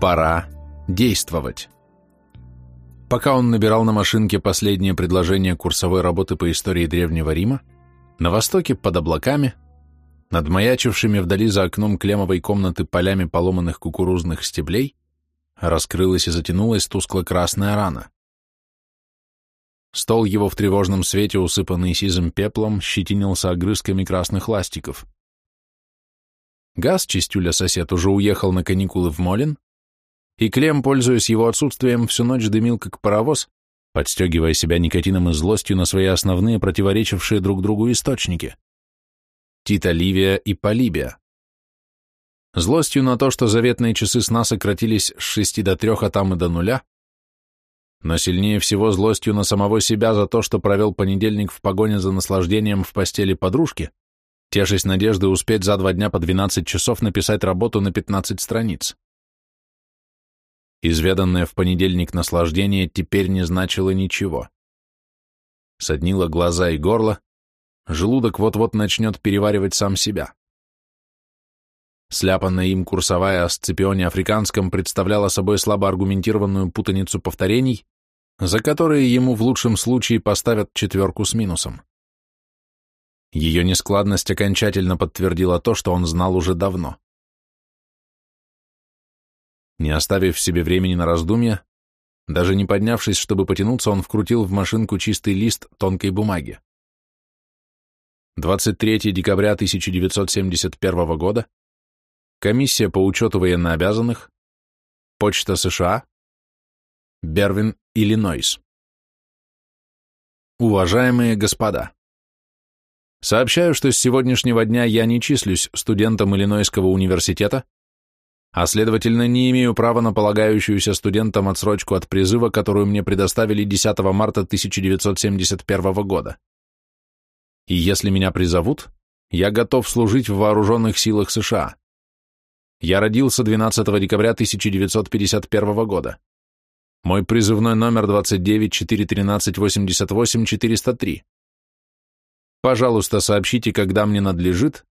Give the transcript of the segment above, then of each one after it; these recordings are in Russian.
Пора действовать. Пока он набирал на машинке последнее предложение курсовой работы по истории Древнего Рима, на востоке, под облаками, над маячившими вдали за окном клемовой комнаты полями поломанных кукурузных стеблей, раскрылась и затянулась тускло-красная рана. Стол его в тревожном свете, усыпанный сизым пеплом, щетинился огрызками красных ластиков. Газ, чистюля сосед, уже уехал на каникулы в Молин, и Клем, пользуясь его отсутствием, всю ночь дымил как паровоз, подстегивая себя никотином и злостью на свои основные противоречившие друг другу источники — Тита Ливия и Полибия. Злостью на то, что заветные часы сна сократились с шести до трех, а там и до нуля, но сильнее всего злостью на самого себя за то, что провел понедельник в погоне за наслаждением в постели подружки, тешась надежды успеть за два дня по 12 часов написать работу на 15 страниц. Изведанное в понедельник наслаждение теперь не значило ничего. Соднило глаза и горло, желудок вот-вот начнет переваривать сам себя. Сляпанная им курсовая о сципионе африканском представляла собой слабо аргументированную путаницу повторений, за которые ему в лучшем случае поставят четверку с минусом. Ее нескладность окончательно подтвердила то, что он знал уже давно. Не оставив в себе времени на раздумья, даже не поднявшись, чтобы потянуться, он вкрутил в машинку чистый лист тонкой бумаги. 23 декабря 1971 года. Комиссия по учету военнообязанных. Почта США. Бервин, Иллинойс. Уважаемые господа! Сообщаю, что с сегодняшнего дня я не числюсь студентом Иллинойского университета, а следовательно не имею права на полагающуюся студентам отсрочку от призыва, которую мне предоставили 10 марта 1971 года. И если меня призовут, я готов служить в вооруженных силах США. Я родился 12 декабря 1951 года. Мой призывной номер 2941388403. Пожалуйста, сообщите, когда мне надлежит,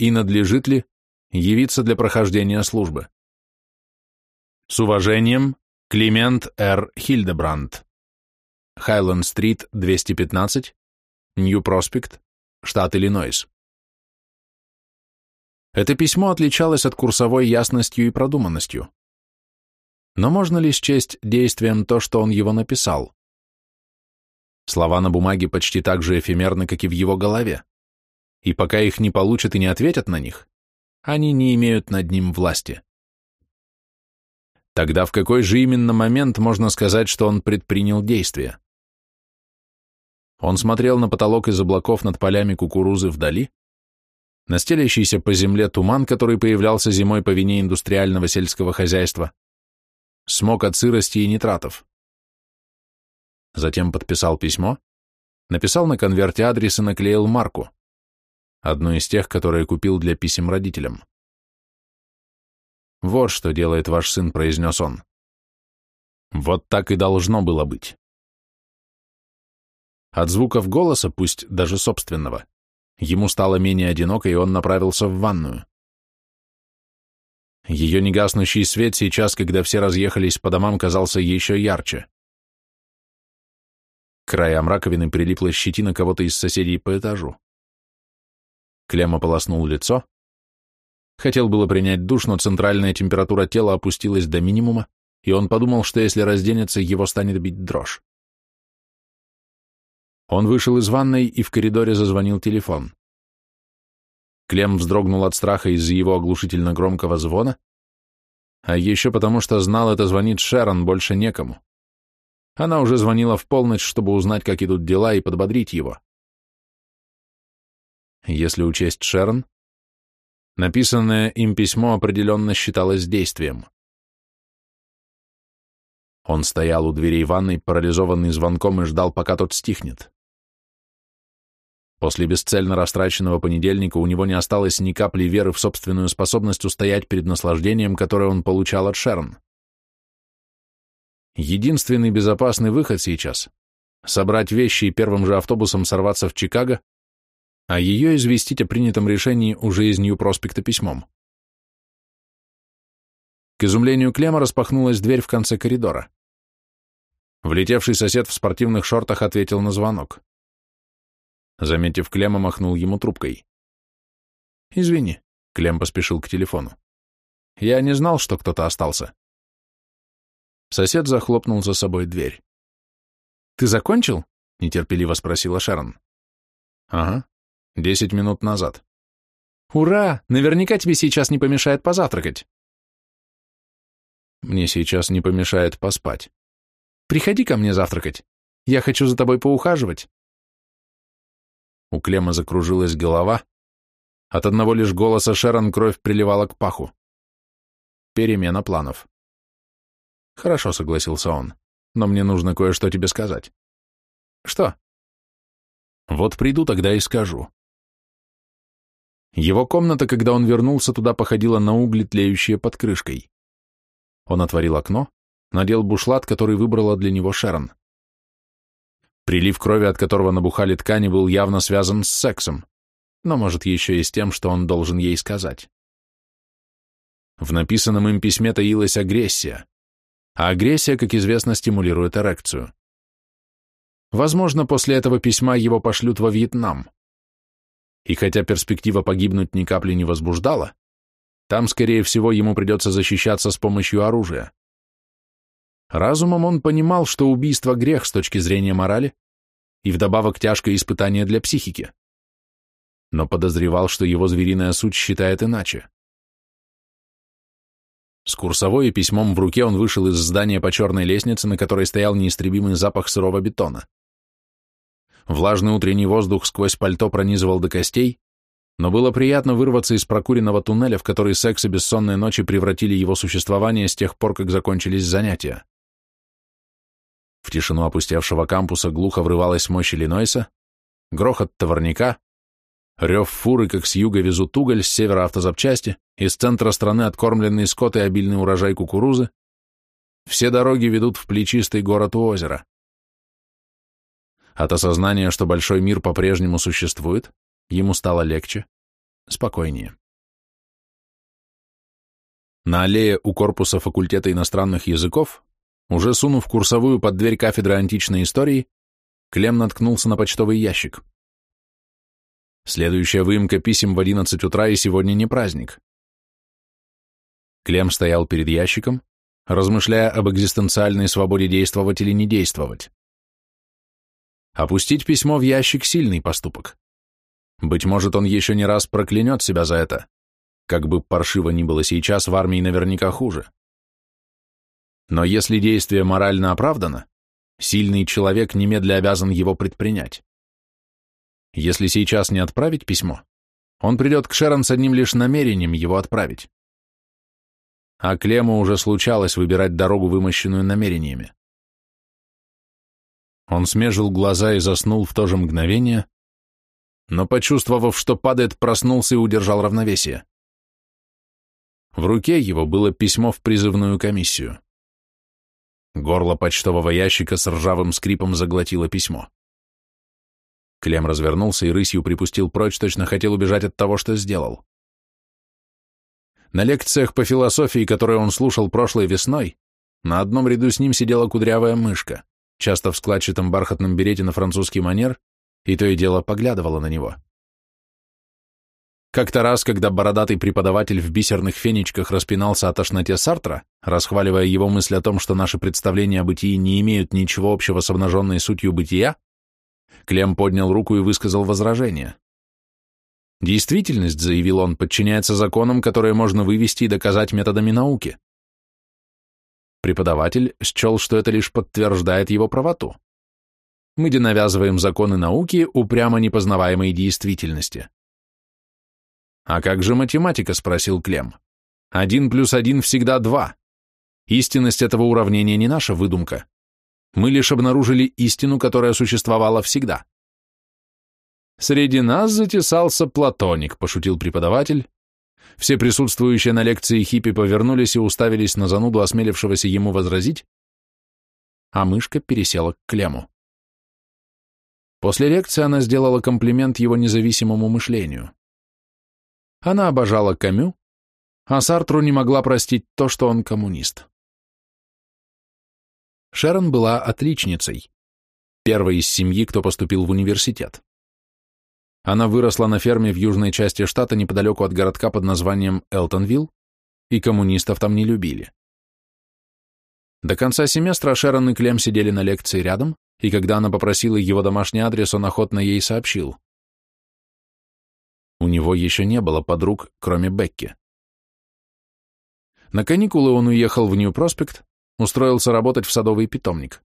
и надлежит ли явиться для прохождения службы. С уважением, Климент Р. Хильдебранд. Хайленд-стрит, 215, Нью-Проспект, штат Иллинойс. Это письмо отличалось от курсовой ясностью и продуманностью. Но можно ли счесть действием то, что он его написал? Слова на бумаге почти так же эфемерны, как и в его голове. И пока их не получат и не ответят на них, они не имеют над ним власти. Тогда в какой же именно момент можно сказать, что он предпринял действие? Он смотрел на потолок из облаков над полями кукурузы вдали, на стелящийся по земле туман, который появлялся зимой по вине индустриального сельского хозяйства, смог от сырости и нитратов. Затем подписал письмо, написал на конверте адрес и наклеил марку одну из тех, которые купил для писем родителям. «Вот что делает ваш сын», — произнес он. «Вот так и должно было быть». От звуков голоса, пусть даже собственного, ему стало менее одиноко, и он направился в ванную. Ее негаснущий свет сейчас, когда все разъехались по домам, казался еще ярче. К краям раковины прилипла щетина кого-то из соседей по этажу. Клем ополоснул лицо. Хотел было принять душ, но центральная температура тела опустилась до минимума, и он подумал, что если разденется, его станет бить дрожь. Он вышел из ванной, и в коридоре зазвонил телефон. Клем вздрогнул от страха из-за его оглушительно громкого звона, а еще потому, что знал, это звонит Шерон, больше некому. Она уже звонила в полночь, чтобы узнать, как идут дела, и подбодрить его если учесть Шерн, написанное им письмо определенно считалось действием. Он стоял у дверей ванной, парализованный звонком, и ждал, пока тот стихнет. После бесцельно растраченного понедельника у него не осталось ни капли веры в собственную способность устоять перед наслаждением, которое он получал от Шерн. Единственный безопасный выход сейчас — собрать вещи и первым же автобусом сорваться в Чикаго, а ее известить о принятом решении уже из Нью-проспекта письмом. К изумлению Клема распахнулась дверь в конце коридора. Влетевший сосед в спортивных шортах ответил на звонок. Заметив Клема, махнул ему трубкой. «Извини», — Клем поспешил к телефону. «Я не знал, что кто-то остался». Сосед захлопнул за собой дверь. «Ты закончил?» — нетерпеливо спросила Шерон. «Ага», Десять минут назад. Ура! Наверняка тебе сейчас не помешает позавтракать. Мне сейчас не помешает поспать. Приходи ко мне завтракать. Я хочу за тобой поухаживать. У Клема закружилась голова. От одного лишь голоса Шерон кровь приливала к паху. Перемена планов. Хорошо, согласился он, но мне нужно кое-что тебе сказать. Что? Вот приду тогда и скажу. Его комната, когда он вернулся туда, походила на угли, тлеющие под крышкой. Он отворил окно, надел бушлат, который выбрала для него Шерон. Прилив крови, от которого набухали ткани, был явно связан с сексом, но, может, еще и с тем, что он должен ей сказать. В написанном им письме таилась агрессия, а агрессия, как известно, стимулирует эрекцию. Возможно, после этого письма его пошлют во Вьетнам. И хотя перспектива погибнуть ни капли не возбуждала, там, скорее всего, ему придется защищаться с помощью оружия. Разумом он понимал, что убийство – грех с точки зрения морали и вдобавок тяжкое испытание для психики. Но подозревал, что его звериная суть считает иначе. С курсовой и письмом в руке он вышел из здания по черной лестнице, на которой стоял неистребимый запах сырого бетона. Влажный утренний воздух сквозь пальто пронизывал до костей, но было приятно вырваться из прокуренного туннеля, в который секс и бессонные ночи превратили его существование с тех пор, как закончились занятия. В тишину опустевшего кампуса глухо врывалась мощь Иллинойса, грохот товарника, рев фуры, как с юга везут уголь, с севера автозапчасти, из центра страны откормленный скот и обильный урожай кукурузы. Все дороги ведут в плечистый город у озера. От осознания, что большой мир по-прежнему существует, ему стало легче, спокойнее. На аллее у корпуса факультета иностранных языков, уже сунув курсовую под дверь кафедры античной истории, Клем наткнулся на почтовый ящик. Следующая выемка писем в 11 утра и сегодня не праздник. Клем стоял перед ящиком, размышляя об экзистенциальной свободе действовать или не действовать. Опустить письмо в ящик – сильный поступок. Быть может, он еще не раз проклянет себя за это. Как бы паршиво ни было сейчас, в армии наверняка хуже. Но если действие морально оправдано, сильный человек немедля обязан его предпринять. Если сейчас не отправить письмо, он придет к Шерон с одним лишь намерением его отправить. А Клему уже случалось выбирать дорогу, вымощенную намерениями. Он смежил глаза и заснул в то же мгновение, но, почувствовав, что падает, проснулся и удержал равновесие. В руке его было письмо в призывную комиссию. Горло почтового ящика с ржавым скрипом заглотило письмо. Клем развернулся и рысью припустил прочь, точно хотел убежать от того, что сделал. На лекциях по философии, которые он слушал прошлой весной, на одном ряду с ним сидела кудрявая мышка часто в складчатом бархатном берете на французский манер, и то и дело поглядывала на него. Как-то раз, когда бородатый преподаватель в бисерных фенечках распинался о тошноте Сартра, расхваливая его мысль о том, что наши представления о бытии не имеют ничего общего с обнаженной сутью бытия, Клем поднял руку и высказал возражение. «Действительность, — заявил он, — подчиняется законам, которые можно вывести и доказать методами науки преподаватель счел, что это лишь подтверждает его правоту. Мы денавязываем законы науки, упрямо непознаваемой действительности. «А как же математика?» — спросил Клем. «Один плюс один всегда два. Истинность этого уравнения не наша выдумка. Мы лишь обнаружили истину, которая существовала всегда». «Среди нас затесался платоник», — пошутил преподаватель, все присутствующие на лекции хиппи повернулись и уставились на зануду, осмелившегося ему возразить, а мышка пересела к Клему. После лекции она сделала комплимент его независимому мышлению. Она обожала Камю, а Сартру не могла простить то, что он коммунист. Шерон была отличницей, первой из семьи, кто поступил в университет. Она выросла на ферме в южной части штата неподалеку от городка под названием Элтонвилл, и коммунистов там не любили. До конца семестра Шерон и Клем сидели на лекции рядом, и когда она попросила его домашний адрес, он охотно ей сообщил. У него еще не было подруг, кроме Бекки. На каникулы он уехал в Нью-Проспект, устроился работать в садовый питомник.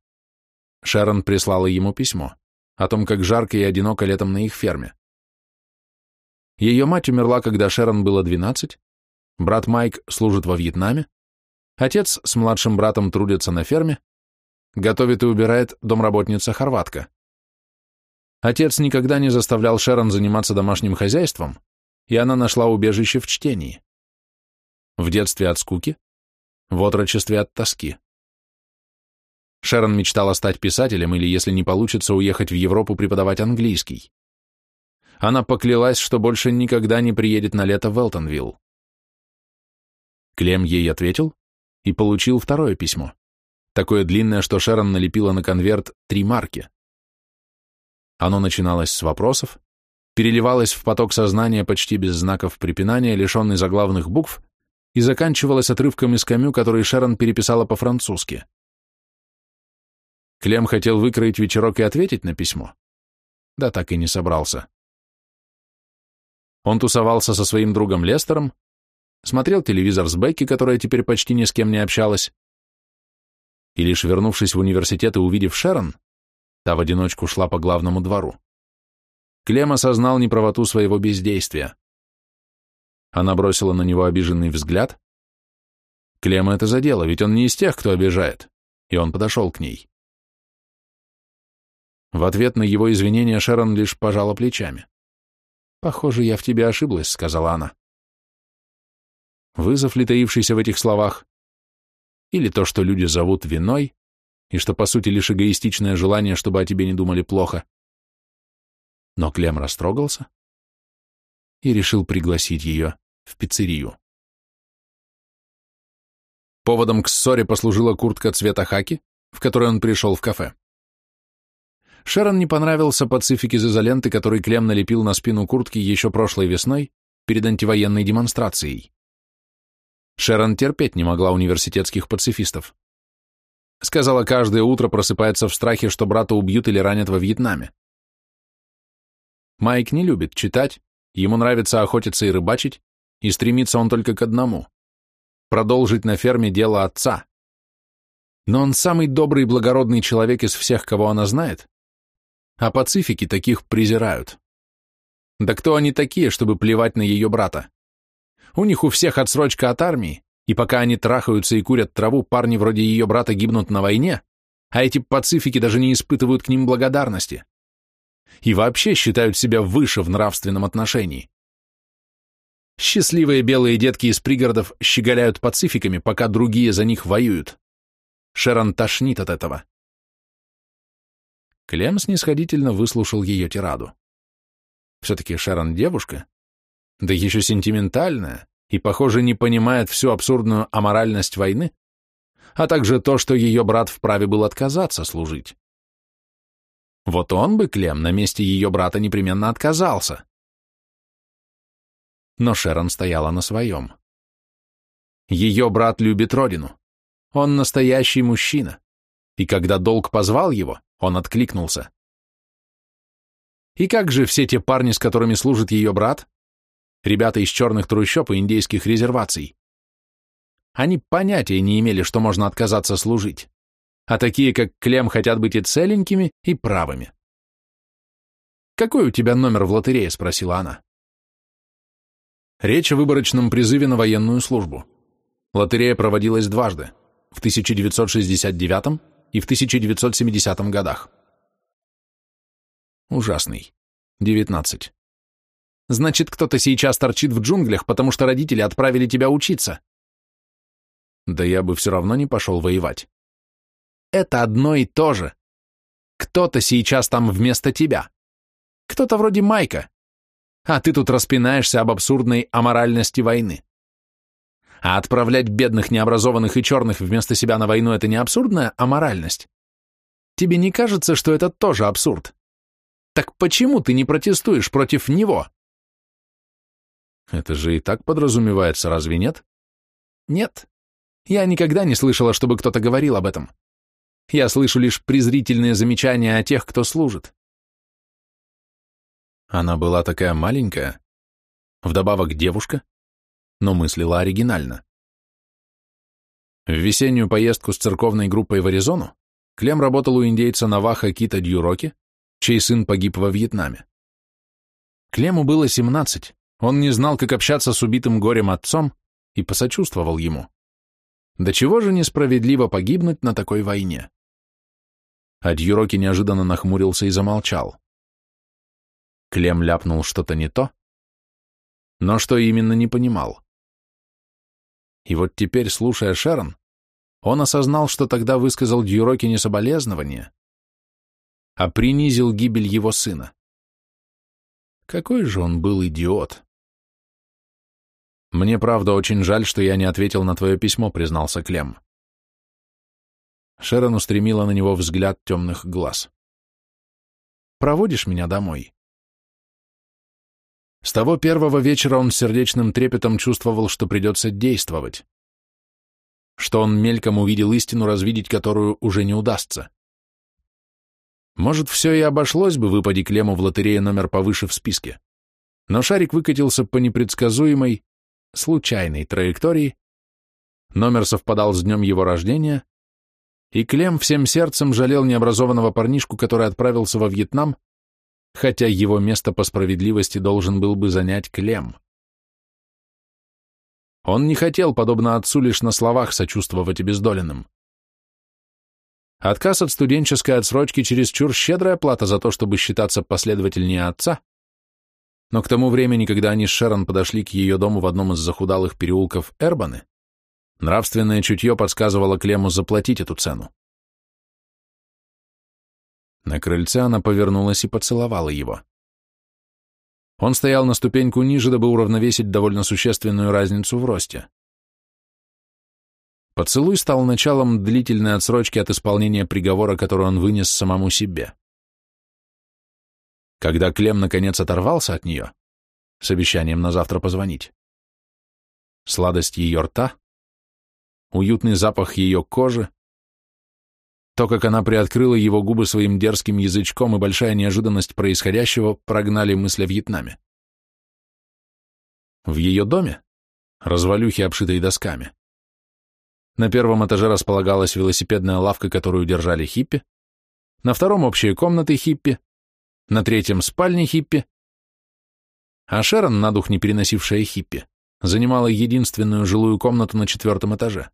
Шерон прислала ему письмо о том, как жарко и одиноко летом на их ферме. Ее мать умерла, когда Шерон было 12, брат Майк служит во Вьетнаме, отец с младшим братом трудится на ферме, готовит и убирает домработница-хорватка. Отец никогда не заставлял Шерон заниматься домашним хозяйством, и она нашла убежище в чтении. В детстве от скуки, в отрочестве от тоски. Шерон мечтала стать писателем или, если не получится, уехать в Европу преподавать английский она поклялась, что больше никогда не приедет на лето в Элтонвилл. Клем ей ответил и получил второе письмо, такое длинное, что Шерон налепила на конверт три марки. Оно начиналось с вопросов, переливалось в поток сознания почти без знаков препинания, лишенный заглавных букв, и заканчивалось отрывком из камю, который Шерон переписала по-французски. Клем хотел выкроить вечерок и ответить на письмо. Да так и не собрался. Он тусовался со своим другом Лестером, смотрел телевизор с Бекки, которая теперь почти ни с кем не общалась, и лишь вернувшись в университет и увидев Шерон, та в одиночку шла по главному двору. Клем осознал неправоту своего бездействия. Она бросила на него обиженный взгляд. Клема это задело, ведь он не из тех, кто обижает, и он подошел к ней. В ответ на его извинения Шерон лишь пожала плечами. Похоже, я в тебе ошиблась», — сказала она. Вызов, летаившийся в этих словах, или то, что люди зовут виной, и что, по сути, лишь эгоистичное желание, чтобы о тебе не думали плохо. Но Клем растрогался и решил пригласить ее в пиццерию. Поводом к ссоре послужила куртка цвета хаки, в которой он пришел в кафе. Шерон не понравился подсыфик из изоленты, который Клем налепил на спину куртки еще прошлой весной перед антивоенной демонстрацией. Шерон терпеть не могла университетских пацифистов. Сказала, каждое утро просыпается в страхе, что брата убьют или ранят во Вьетнаме. Майк не любит читать, ему нравится охотиться и рыбачить, и стремится он только к одному — продолжить на ферме дело отца. Но он самый добрый и благородный человек из всех, кого она знает, а пацифики таких презирают. Да кто они такие, чтобы плевать на ее брата? У них у всех отсрочка от армии, и пока они трахаются и курят траву, парни вроде ее брата гибнут на войне, а эти пацифики даже не испытывают к ним благодарности. И вообще считают себя выше в нравственном отношении. Счастливые белые детки из пригородов щеголяют пацификами, пока другие за них воюют. Шерон тошнит от этого. Клем снисходительно выслушал ее тираду. Все-таки Шерон девушка, да еще сентиментальная, и, похоже, не понимает всю абсурдную аморальность войны, а также то, что ее брат вправе был отказаться служить. Вот он бы, Клем, на месте ее брата непременно отказался. Но Шерон стояла на своем. Ее брат любит родину. Он настоящий мужчина. И когда долг позвал его, он откликнулся. И как же все те парни, с которыми служит ее брат? Ребята из черных трущоб и индейских резерваций. Они понятия не имели, что можно отказаться служить. А такие, как Клем, хотят быть и целенькими, и правыми. «Какой у тебя номер в лотерее?» — спросила она. Речь о выборочном призыве на военную службу. Лотерея проводилась дважды, в 1969 и в 1970 годах. Ужасный. 19. Значит, кто-то сейчас торчит в джунглях, потому что родители отправили тебя учиться. Да я бы все равно не пошел воевать. Это одно и то же. Кто-то сейчас там вместо тебя. Кто-то вроде Майка. А ты тут распинаешься об абсурдной аморальности войны. А отправлять бедных, необразованных и черных вместо себя на войну – это не абсурдная аморальность? Тебе не кажется, что это тоже абсурд? Так почему ты не протестуешь против него? Это же и так подразумевается, разве нет? Нет. Я никогда не слышала, чтобы кто-то говорил об этом. Я слышу лишь презрительные замечания о тех, кто служит. Она была такая маленькая. Вдобавок девушка, но мыслила оригинально. В весеннюю поездку с церковной группой в Аризону Клем работал у индейца Наваха Кита Дьюроки, чей сын погиб во Вьетнаме. Клему было 17, он не знал, как общаться с убитым горем отцом, и посочувствовал ему. Да чего же несправедливо погибнуть на такой войне? А Дьюроки неожиданно нахмурился и замолчал. Клем ляпнул что-то не то, но что именно не понимал. И вот теперь, слушая Шерон, он осознал, что тогда высказал Дьюроке не соболезнование, а принизил гибель его сына. Какой же он был идиот! «Мне, правда, очень жаль, что я не ответил на твое письмо», — признался Клем. Шерон устремила на него взгляд темных глаз. «Проводишь меня домой?» С того первого вечера он сердечным трепетом чувствовал, что придется действовать. Что он мельком увидел истину, развидеть которую уже не удастся. Может, все и обошлось бы, выпади Клему в лотерее номер повыше в списке. Но шарик выкатился по непредсказуемой, случайной траектории, номер совпадал с днем его рождения, и Клем всем сердцем жалел необразованного парнишку, который отправился во Вьетнам, хотя его место по справедливости должен был бы занять Клем. Он не хотел, подобно отцу, лишь на словах сочувствовать обездоленным. Отказ от студенческой отсрочки чересчур щедрая плата за то, чтобы считаться последовательнее отца, но к тому времени, когда они с Шерон подошли к ее дому в одном из захудалых переулков Эрбаны, нравственное чутье подсказывало Клему заплатить эту цену. На крыльце она повернулась и поцеловала его. Он стоял на ступеньку ниже, дабы уравновесить довольно существенную разницу в росте. Поцелуй стал началом длительной отсрочки от исполнения приговора, который он вынес самому себе. Когда Клем наконец оторвался от нее, с обещанием на завтра позвонить, сладость ее рта, уютный запах ее кожи, то, как она приоткрыла его губы своим дерзким язычком и большая неожиданность происходящего прогнали мысли о Вьетнаме. В ее доме, развалюхи обшитые досками, на первом этаже располагалась велосипедная лавка, которую держали хиппи, на втором общие комнаты хиппи, на третьем спальни хиппи, а Шерон, надух не переносившая хиппи, занимала единственную жилую комнату на четвертом этаже.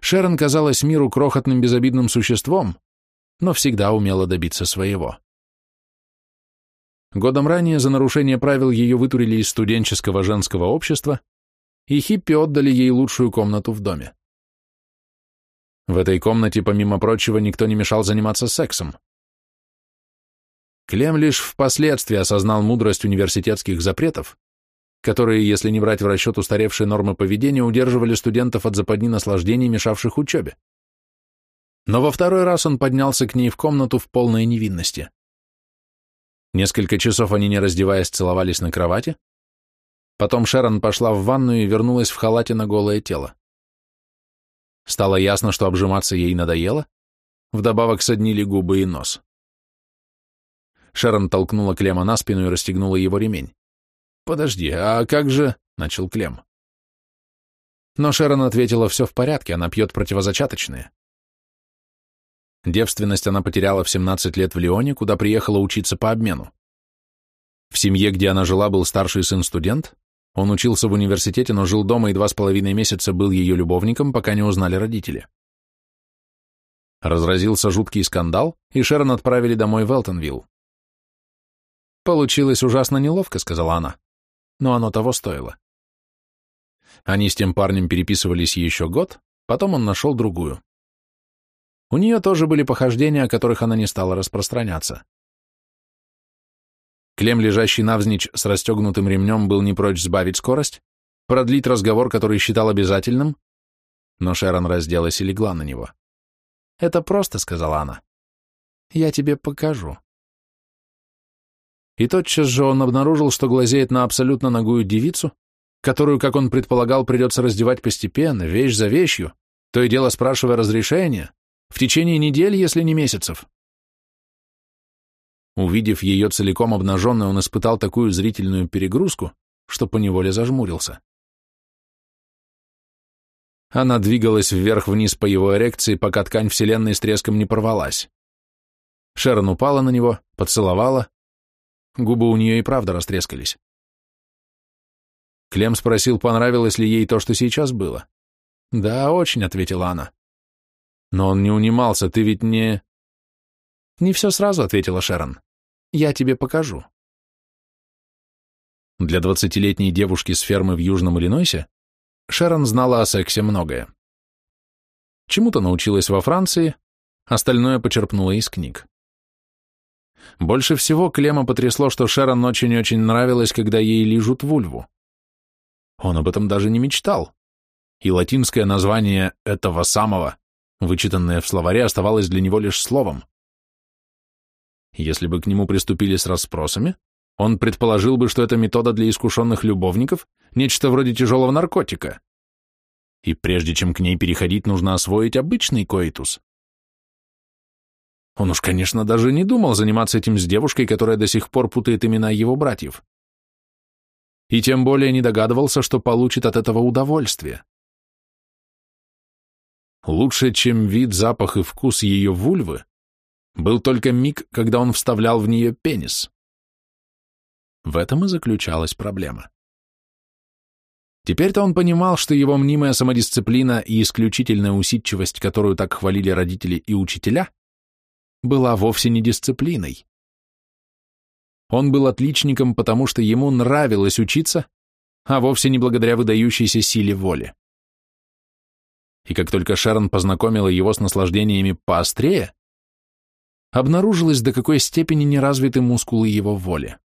Шерон казалась миру крохотным безобидным существом, но всегда умела добиться своего. Годом ранее за нарушение правил ее вытурили из студенческого женского общества, и хиппи отдали ей лучшую комнату в доме. В этой комнате, помимо прочего, никто не мешал заниматься сексом. Клем лишь впоследствии осознал мудрость университетских запретов которые, если не брать в расчет устаревшие нормы поведения, удерживали студентов от западни наслаждений, мешавших учебе. Но во второй раз он поднялся к ней в комнату в полной невинности. Несколько часов они, не раздеваясь, целовались на кровати. Потом Шерон пошла в ванную и вернулась в халате на голое тело. Стало ясно, что обжиматься ей надоело. Вдобавок соднили губы и нос. Шерон толкнула Клема на спину и расстегнула его ремень. «Подожди, а как же...» — начал Клем. Но Шерон ответила, все в порядке, она пьет противозачаточные. Девственность она потеряла в 17 лет в Лионе, куда приехала учиться по обмену. В семье, где она жила, был старший сын студент. Он учился в университете, но жил дома и два с половиной месяца был ее любовником, пока не узнали родители. Разразился жуткий скандал, и Шерон отправили домой в Элтонвилл. «Получилось ужасно неловко», — сказала она но оно того стоило. Они с тем парнем переписывались еще год, потом он нашел другую. У нее тоже были похождения, о которых она не стала распространяться. Клем, лежащий навзничь с расстегнутым ремнем, был не прочь сбавить скорость, продлить разговор, который считал обязательным, но Шерон разделась и легла на него. «Это просто», — сказала она. «Я тебе покажу». И тотчас же он обнаружил, что глазеет на абсолютно ногую девицу, которую, как он предполагал, придется раздевать постепенно, вещь за вещью, то и дело спрашивая разрешения, в течение недель, если не месяцев. Увидев ее целиком обнаженной, он испытал такую зрительную перегрузку, что поневоле зажмурился. Она двигалась вверх-вниз по его эрекции, пока ткань вселенной с треском не порвалась. Шерон упала на него, поцеловала, Губы у нее и правда растрескались. Клем спросил, понравилось ли ей то, что сейчас было. «Да, очень», — ответила она. «Но он не унимался, ты ведь не...» «Не все сразу», — ответила Шерон. «Я тебе покажу». Для двадцатилетней девушки с фермы в Южном Иллинойсе Шерон знала о сексе многое. Чему-то научилась во Франции, остальное почерпнула из книг. Больше всего Клема потрясло, что Шерон очень-очень нравилось, когда ей лижут вульву. Он об этом даже не мечтал. И латинское название этого самого, вычитанное в словаре, оставалось для него лишь словом. Если бы к нему приступили с расспросами, он предположил бы, что это метода для искушенных любовников, нечто вроде тяжелого наркотика. И прежде чем к ней переходить, нужно освоить обычный коитус. Он уж, конечно, даже не думал заниматься этим с девушкой, которая до сих пор путает имена его братьев. И тем более не догадывался, что получит от этого удовольствие. Лучше, чем вид, запах и вкус ее вульвы, был только миг, когда он вставлял в нее пенис. В этом и заключалась проблема. Теперь-то он понимал, что его мнимая самодисциплина и исключительная усидчивость, которую так хвалили родители и учителя, была вовсе не дисциплиной. Он был отличником, потому что ему нравилось учиться, а вовсе не благодаря выдающейся силе воли. И как только Шерон познакомила его с наслаждениями поострее, обнаружилось, до какой степени неразвиты мускулы его воли.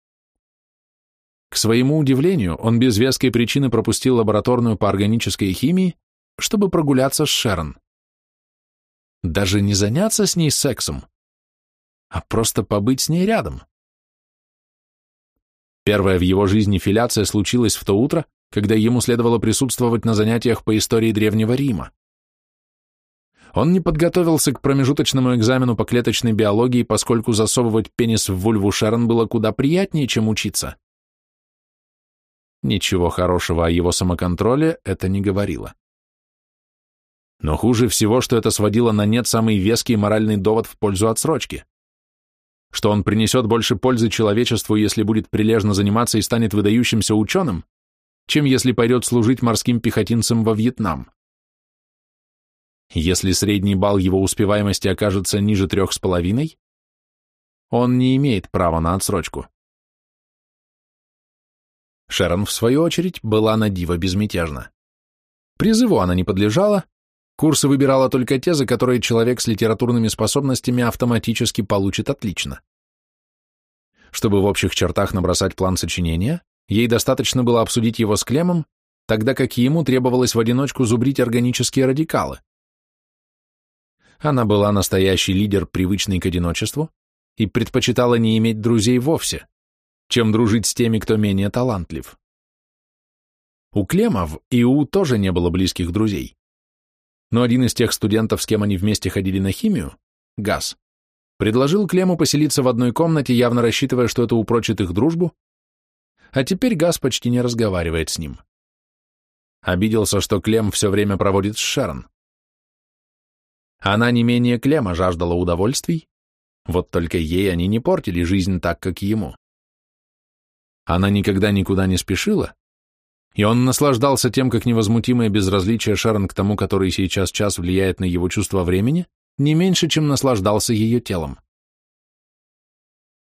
К своему удивлению, он без веской причины пропустил лабораторную по органической химии, чтобы прогуляться с Шерон. Даже не заняться с ней сексом, а просто побыть с ней рядом. Первая в его жизни филяция случилась в то утро, когда ему следовало присутствовать на занятиях по истории Древнего Рима. Он не подготовился к промежуточному экзамену по клеточной биологии, поскольку засовывать пенис в вульву Шерон было куда приятнее, чем учиться. Ничего хорошего о его самоконтроле это не говорило. Но хуже всего, что это сводило на нет самый веский моральный довод в пользу отсрочки — что он принесет больше пользы человечеству, если будет прилежно заниматься и станет выдающимся ученым, чем если пойдет служить морским пехотинцам во Вьетнам. Если средний балл его успеваемости окажется ниже трех с половиной, он не имеет права на отсрочку. Шерон, в свою очередь, была на диво безмятежна. Призыву она не подлежала, Курсы выбирала только те, за которые человек с литературными способностями автоматически получит отлично. Чтобы в общих чертах набросать план сочинения, ей достаточно было обсудить его с Клемом, тогда как ему требовалось в одиночку зубрить органические радикалы. Она была настоящий лидер, привычный к одиночеству, и предпочитала не иметь друзей вовсе, чем дружить с теми, кто менее талантлив. У Клемов и у тоже не было близких друзей но один из тех студентов, с кем они вместе ходили на химию, Газ, предложил Клему поселиться в одной комнате, явно рассчитывая, что это упрочит их дружбу, а теперь Газ почти не разговаривает с ним. Обиделся, что Клем все время проводит с Шерон. Она не менее Клема жаждала удовольствий, вот только ей они не портили жизнь так, как ему. Она никогда никуда не спешила, и он наслаждался тем, как невозмутимое безразличие Шерон к тому, который сейчас час влияет на его чувство времени, не меньше, чем наслаждался ее телом.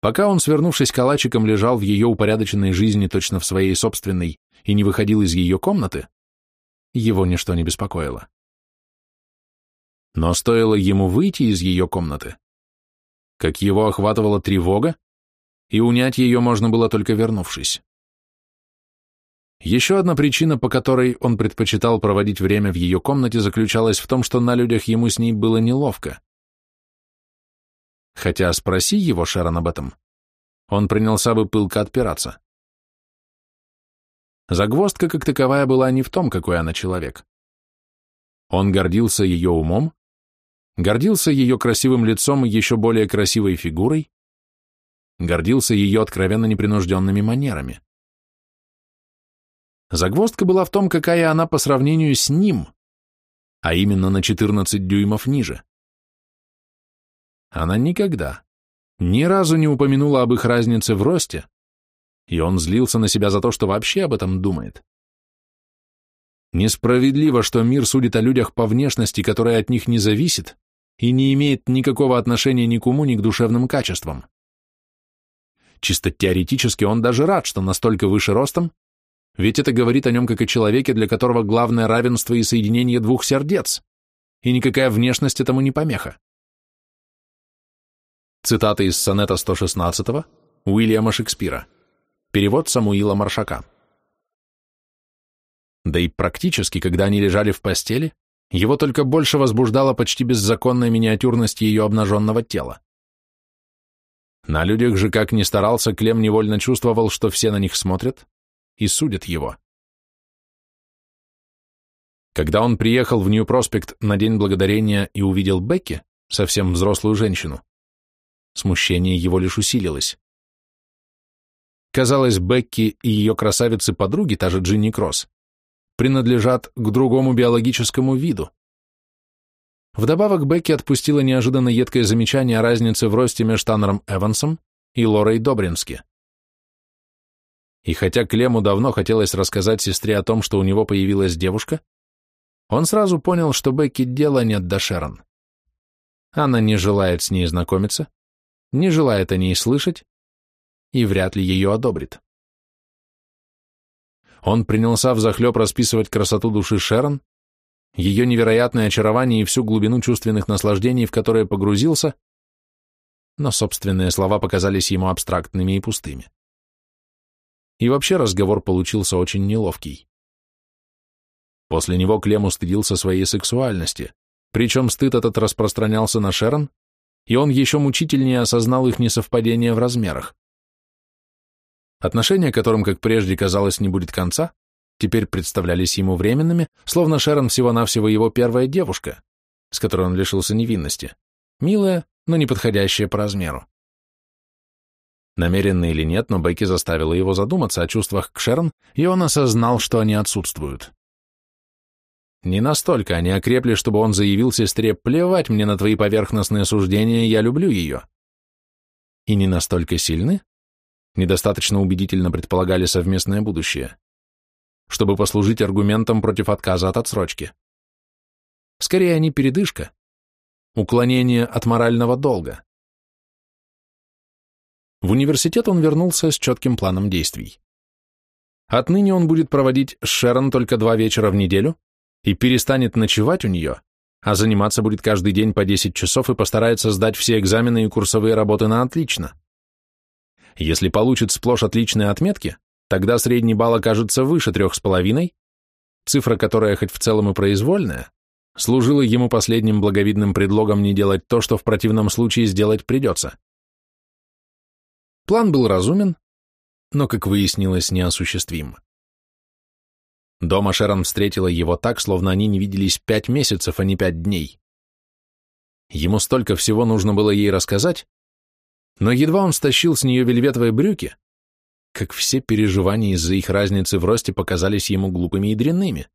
Пока он, свернувшись калачиком, лежал в ее упорядоченной жизни точно в своей собственной и не выходил из ее комнаты, его ничто не беспокоило. Но стоило ему выйти из ее комнаты, как его охватывала тревога, и унять ее можно было только вернувшись. Еще одна причина, по которой он предпочитал проводить время в ее комнате, заключалась в том, что на людях ему с ней было неловко. Хотя спроси его, Шерон, об этом, он принялся бы пылко отпираться. Загвоздка как таковая была не в том, какой она человек. Он гордился ее умом, гордился ее красивым лицом и еще более красивой фигурой, гордился ее откровенно непринужденными манерами. Загвоздка была в том, какая она по сравнению с ним, а именно на 14 дюймов ниже. Она никогда, ни разу не упомянула об их разнице в росте, и он злился на себя за то, что вообще об этом думает. Несправедливо, что мир судит о людях по внешности, которая от них не зависит и не имеет никакого отношения ни к уму, ни к душевным качествам. Чисто теоретически он даже рад, что настолько выше ростом ведь это говорит о нем как о человеке, для которого главное равенство и соединение двух сердец, и никакая внешность этому не помеха. Цитата из сонета 116-го Уильяма Шекспира. Перевод Самуила Маршака. Да и практически, когда они лежали в постели, его только больше возбуждала почти беззаконная миниатюрность ее обнаженного тела. На людях же, как ни старался, Клем невольно чувствовал, что все на них смотрят, и судят его. Когда он приехал в Нью-Проспект на День Благодарения и увидел Бекки, совсем взрослую женщину, смущение его лишь усилилось. Казалось, Бекки и ее красавицы-подруги, та же Джинни Кросс, принадлежат к другому биологическому виду. Вдобавок Бекки отпустила неожиданно едкое замечание о разнице в росте между Таннером Эвансом и Лорой Добрински. И хотя Клему давно хотелось рассказать сестре о том, что у него появилась девушка, он сразу понял, что Бекки дела нет до Шерон. Она не желает с ней знакомиться, не желает о ней слышать и вряд ли ее одобрит. Он принялся взахлеб расписывать красоту души Шерон, ее невероятное очарование и всю глубину чувственных наслаждений, в которые погрузился, но собственные слова показались ему абстрактными и пустыми. И вообще разговор получился очень неловкий. После него Клем устыдился своей сексуальности, причем стыд этот распространялся на Шерон, и он еще мучительнее осознал их несовпадение в размерах. Отношения, которым, как прежде казалось, не будет конца, теперь представлялись ему временными, словно Шерон всего-навсего его первая девушка, с которой он лишился невинности, милая, но не подходящая по размеру. Намеренно или нет, но Бекки заставила его задуматься о чувствах к Шерн, и он осознал, что они отсутствуют. Не настолько они окрепли, чтобы он заявил сестре «плевать мне на твои поверхностные суждения, я люблю ее». И не настолько сильны, недостаточно убедительно предполагали совместное будущее, чтобы послужить аргументом против отказа от отсрочки. Скорее, они передышка, уклонение от морального долга. В университет он вернулся с четким планом действий. Отныне он будет проводить с Шерон только два вечера в неделю и перестанет ночевать у нее, а заниматься будет каждый день по 10 часов и постарается сдать все экзамены и курсовые работы на отлично. Если получит сплошь отличные отметки, тогда средний балл окажется выше 3,5, цифра, которая хоть в целом и произвольная, служила ему последним благовидным предлогом не делать то, что в противном случае сделать придется. План был разумен, но, как выяснилось, неосуществим. Дома Шерон встретила его так, словно они не виделись пять месяцев, а не пять дней. Ему столько всего нужно было ей рассказать, но едва он стащил с нее вельветовые брюки, как все переживания из-за их разницы в росте показались ему глупыми и дрянными.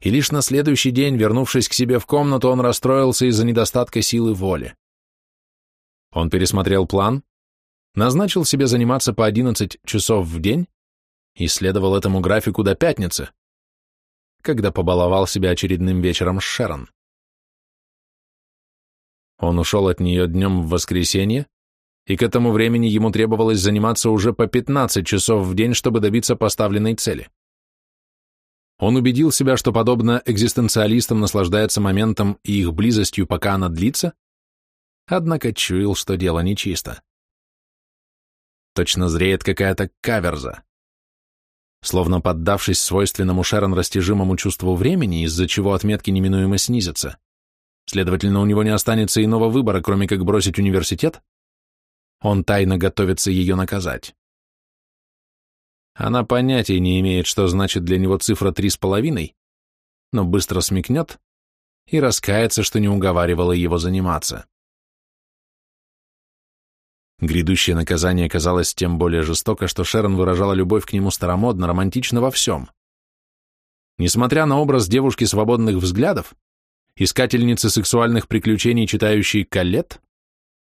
И лишь на следующий день, вернувшись к себе в комнату, он расстроился из-за недостатка силы воли. Он пересмотрел план, назначил себе заниматься по 11 часов в день и следовал этому графику до пятницы, когда побаловал себя очередным вечером с Шерон. Он ушел от нее днем в воскресенье, и к этому времени ему требовалось заниматься уже по 15 часов в день, чтобы добиться поставленной цели. Он убедил себя, что подобно экзистенциалистам наслаждается моментом и их близостью, пока она длится, однако чуял, что дело нечисто. Точно зреет какая-то каверза. Словно поддавшись свойственному Шерон растяжимому чувству времени, из-за чего отметки неминуемо снизятся, следовательно, у него не останется иного выбора, кроме как бросить университет, он тайно готовится ее наказать. Она понятия не имеет, что значит для него цифра три с половиной, но быстро смекнет и раскается, что не уговаривала его заниматься. Грядущее наказание казалось тем более жестоко, что Шерон выражала любовь к нему старомодно, романтично во всем. Несмотря на образ девушки свободных взглядов, искательницы сексуальных приключений, читающей «Калет»,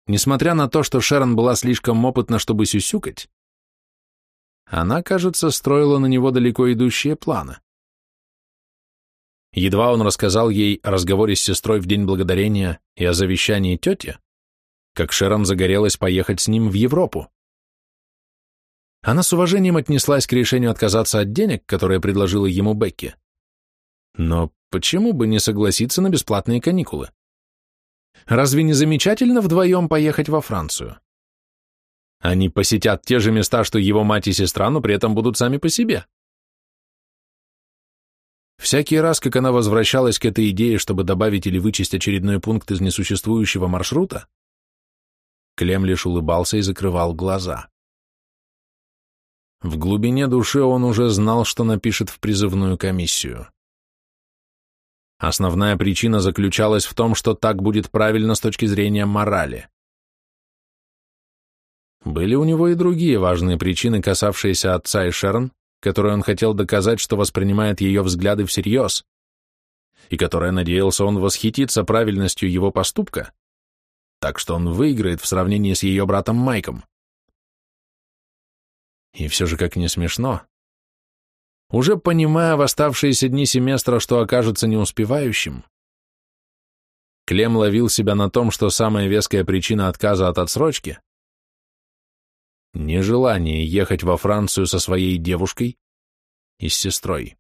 несмотря на то, что Шерон была слишком опытна, чтобы сюсюкать, она, кажется, строила на него далеко идущие планы. Едва он рассказал ей о разговоре с сестрой в День Благодарения и о завещании тети, как Шерон загорелась поехать с ним в Европу. Она с уважением отнеслась к решению отказаться от денег, которые предложила ему Бекки. Но почему бы не согласиться на бесплатные каникулы? Разве не замечательно вдвоем поехать во Францию? Они посетят те же места, что его мать и сестра, но при этом будут сами по себе. Всякий раз, как она возвращалась к этой идее, чтобы добавить или вычесть очередной пункт из несуществующего маршрута, Клем лишь улыбался и закрывал глаза. В глубине души он уже знал, что напишет в призывную комиссию. Основная причина заключалась в том, что так будет правильно с точки зрения морали. Были у него и другие важные причины, касавшиеся отца и Шерн, которые он хотел доказать, что воспринимает ее взгляды всерьез, и которая надеялся он восхититься правильностью его поступка, так что он выиграет в сравнении с ее братом Майком. И все же как не смешно. Уже понимая в оставшиеся дни семестра, что окажется неуспевающим, Клем ловил себя на том, что самая веская причина отказа от отсрочки — нежелание ехать во Францию со своей девушкой и с сестрой.